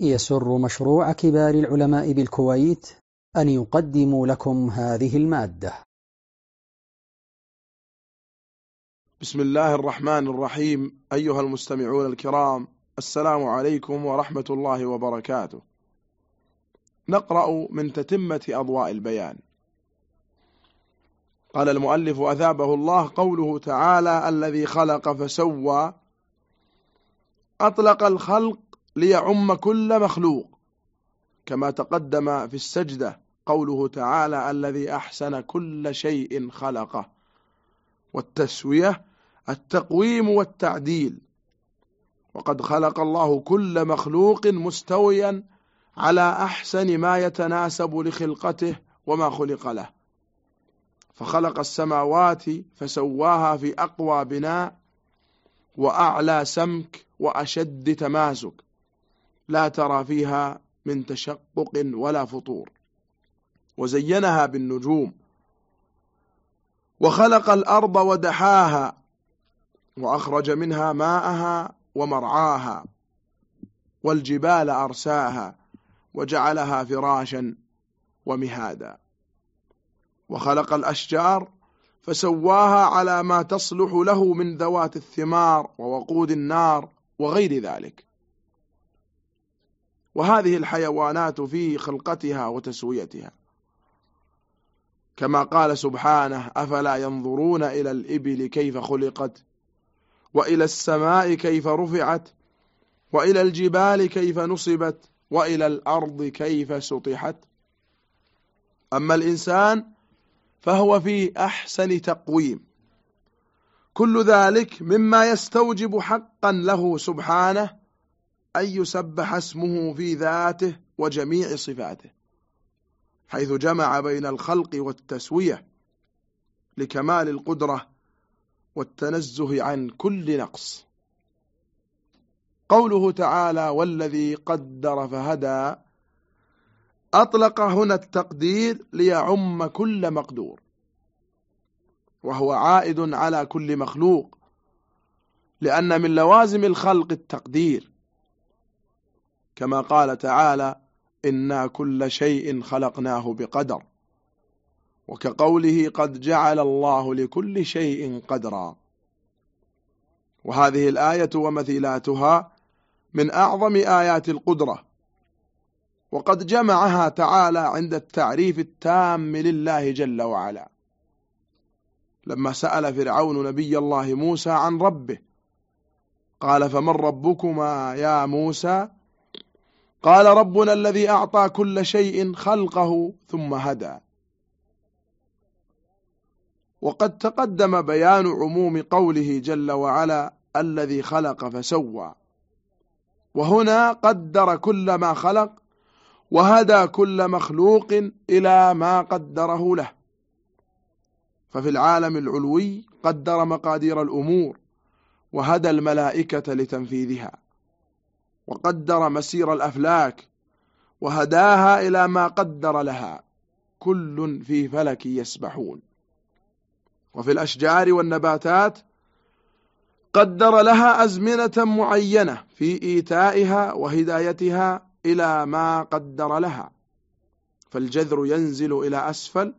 يسر مشروع كبار العلماء بالكويت أن يقدم لكم هذه المادة. بسم الله الرحمن الرحيم أيها المستمعون الكرام السلام عليكم ورحمة الله وبركاته. نقرأ من تتمة أضواء البيان. قال المؤلف أثابه الله قوله تعالى الذي خلق فسوى أطلق الخلق ليعم كل مخلوق. كما تقدم في السجدة قوله تعالى الذي أحسن كل شيء خلقه. والتسوية التقويم والتعديل. وقد خلق الله كل مخلوق مستويا على أحسن ما يتناسب لخلقته وما خلق له. فخلق السماوات فسواها في أقوى بناء وأعلى سمك وأشد تماسك. لا ترى فيها من تشقق ولا فطور. وزينها بالنجوم. وخلق الأرض ودحاها وأخرج منها ماءها ومرعاها والجبال أرساها وجعلها فراشا ومهادا. وخلق الأشجار فسواها على ما تصلح له من ذوات الثمار ووقود النار وغير ذلك. وهذه الحيوانات في خلقتها وتسويتها. كما قال سبحانه أفلا ينظرون إلى الإبل كيف خلقت؟ وإلى السماء كيف رفعت؟ وإلى الجبال كيف نصبت؟ وإلى الأرض كيف سطحت؟ أما الإنسان فهو في أحسن تقويم. كل ذلك مما يستوجب حقا له سبحانه أن يسبح اسمه في ذاته وجميع صفاته حيث جمع بين الخلق والتسوية لكمال القدرة والتنزه عن كل نقص. قوله تعالى والذي قدر فهدى أطلق هنا التقدير ليعم كل مقدور وهو عائد على كل مخلوق لأن من لوازم الخلق التقدير. كما قال تعالى إنا كل شيء خلقناه بقدر وكقوله قد جعل الله لكل شيء قدرا. وهذه الآية ومثيلاتها من أعظم آيات القدرة وقد جمعها تعالى عند التعريف التام لله جل وعلا. لما سأل فرعون نبي الله موسى عن ربه قال فمن ربكما يا موسى؟ قال ربنا الذي أعطى كل شيء خلقه ثم هدى. وقد تقدم بيان عموم قوله جل وعلا الذي خلق فسوى. وهنا قدر كل ما خلق وهدى كل مخلوق إلى ما قدره له. ففي العالم العلوي قدر مقادير الأمور وهدى الملائكة لتنفيذها. وقدر مسير الأفلاك وهداها إلى ما قدر لها. كل في فلك يسبحون. وفي الأشجار والنباتات قدر لها أزمنة معينة في إيتائها وهدايتها إلى ما قدر لها. فالجذر ينزل إلى أسفل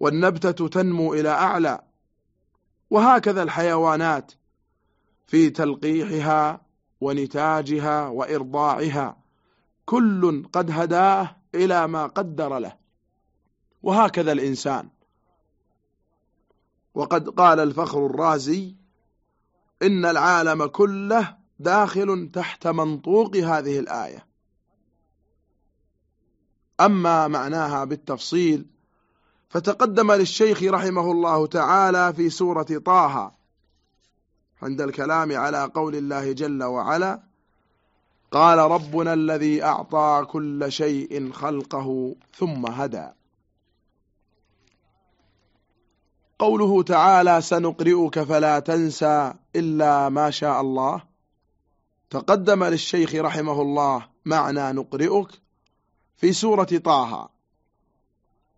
والنبتة تنمو إلى أعلى. وهكذا الحيوانات في تلقيحها ونتاجها وإرضاعها كل قد هداه إلى ما قدر له. وهكذا الإنسان. وقد قال الفخر الرازي إن العالم كله داخل تحت منطوق هذه الآية. أما معناها بالتفصيل فتقدم للشيخ رحمه الله تعالى في سورة طه عند الكلام على قول الله جل وعلا قال ربنا الذي أعطى كل شيء خلقه ثم هدى. قوله تعالى سنقرئك فلا تنسى إلا ما شاء الله تقدم للشيخ رحمه الله معنى نقرئك في سورة طه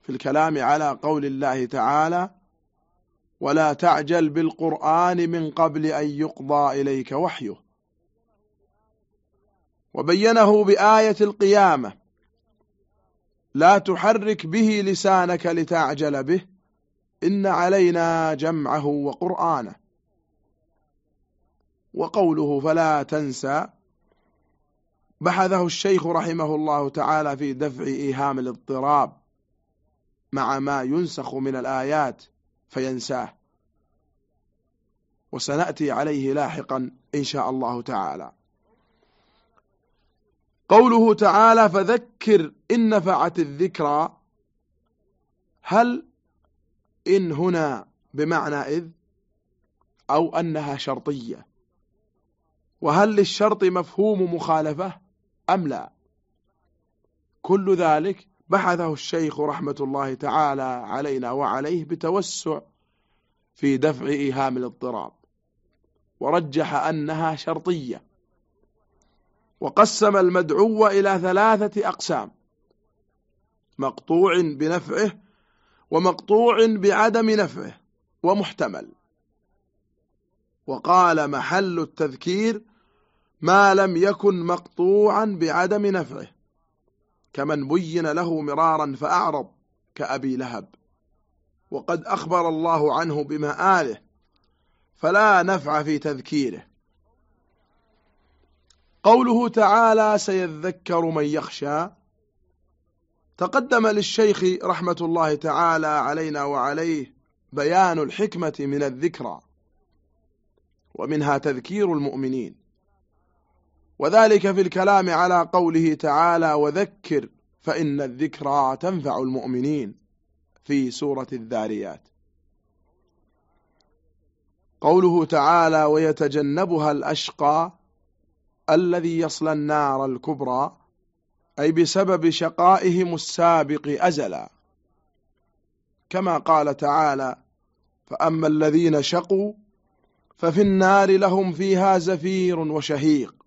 في الكلام على قول الله تعالى ولا تعجل بالقرآن من قبل أن يقضى إليك وحيه. وبينه بآية القيامة لا تحرك به لسانك لتعجل به إن علينا جمعه وقرآنه. وقوله فلا تنسى بحثه الشيخ رحمه الله تعالى في دفع إيهام الاضطراب مع ما ينسخ من الآيات. فينساه. وسنأتي عليه لاحقا إن شاء الله تعالى. قوله تعالى فذكر إن نفعت الذكرى هل إن هنا بمعنى إذ؟ أو أنها شرطية. وهل للشرط مفهوم مخالفة؟ أم لا؟ كل ذلك بحثه الشيخ رحمة الله تعالى علينا وعليه بتوسع في دفع إيهام الاضطراب ورجح أنها شرطية وقسم المدعو إلى ثلاثة أقسام مقطوع بنفعه ومقطوع بعدم نفعه ومحتمل وقال محل التذكير ما لم يكن مقطوعا بعدم نفعه. كمن بين له مرارا فأعرض كأبي لهب. وقد أخبر الله عنه بمآله فلا نفع في تذكيره. قوله تعالى سيذكر من يخشى تقدم للشيخ رحمة الله تعالى علينا وعليه بيان الحكمة من الذكرى ومنها تذكير المؤمنين. وذلك في الكلام على قوله تعالى وذكر فإن الذكرى تنفع المؤمنين. في سورة الذاريات. قوله تعالى ويتجنبها الأشقى الذي يصل النار الكبرى أي بسبب شقائهم السابق أزلا. كما قال تعالى فأما الذين شقوا ففي النار لهم فيها زفير وشهيق.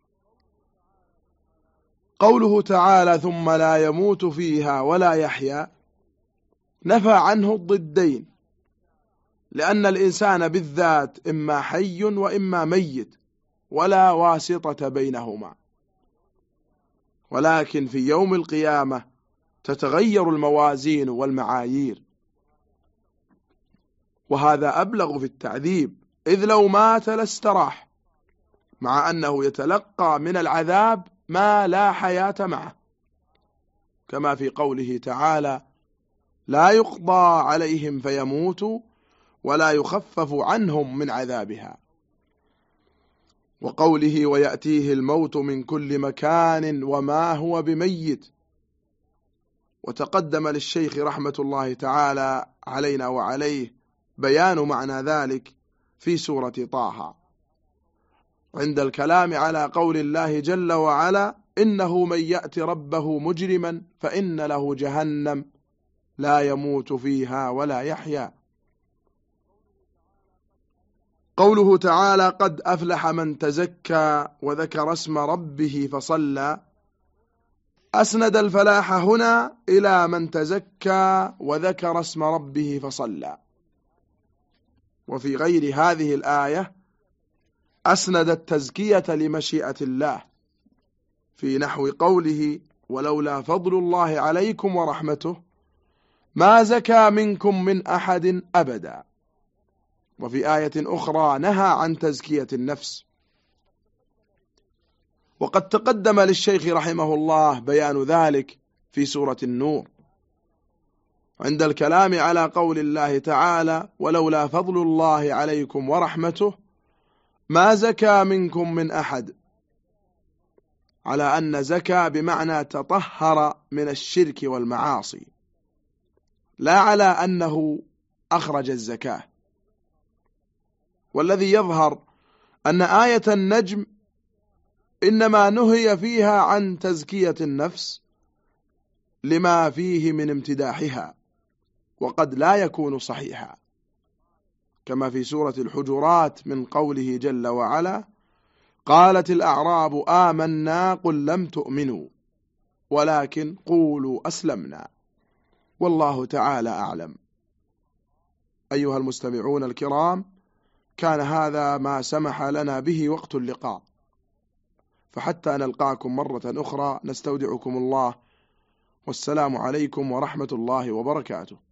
قوله تعالى ثم لا يموت فيها ولا يحيا نفى عنه الضدين لأن الإنسان بالذات إما حي وإما ميت ولا واسطة بينهما. ولكن في يوم القيامة تتغير الموازين والمعايير. وهذا أبلغ في التعذيب إذ لو مات لاستراح مع أنه يتلقى من العذاب ما لا حياة معه. كما في قوله تعالى لا يقضى عليهم فيموتوا ولا يخفف عنهم من عذابها. وقوله ويأتيه الموت من كل مكان وما هو بميت. وتقدم للشيخ رحمة الله تعالى علينا وعليه بيان معنى ذلك في سورة طه. عند الكلام على قول الله جل وعلا إنه من يأت ربه مجرما فإن له جهنم لا يموت فيها ولا يحيا. قوله تعالى قد أفلح من تزكى وذكر اسم ربه فصلى أسند الفلاح هنا إلى من تزكى وذكر اسم ربه فصلى. وفي غير هذه الآية أسند التزكية لمشيئة الله. في نحو قوله ولولا فضل الله عليكم ورحمته ما زكى منكم من أحد أبدا. وفي آية أخرى نهى عن تزكية النفس. وقد تقدم للشيخ رحمه الله بيان ذلك في سورة النور. عند الكلام على قول الله تعالى ولولا فضل الله عليكم ورحمته ما زكى منكم من أحد على أن زكى بمعنى تطهر من الشرك والمعاصي لا على أنه أخرج الزكاة. والذي يظهر أن آية النجم إنما نهي فيها عن تزكية النفس لما فيه من امتداحها وقد لا يكون صحيحا. كما في سورة الحجرات من قوله جل وعلا قالت الأعراب آمنا قل لم تؤمنوا ولكن قولوا أسلمنا والله تعالى أعلم. أيها المستمعون الكرام كان هذا ما سمح لنا به وقت اللقاء. فحتى نلقاكم مرة أخرى نستودعكم الله والسلام عليكم ورحمة الله وبركاته.